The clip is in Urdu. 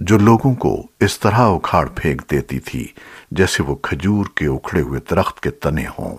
جو لوگوں کو اس طرح اکھاڑ پھینک دیتی تھی جیسے وہ کھجور کے اکھڑے ہوئے درخت کے تنے ہوں۔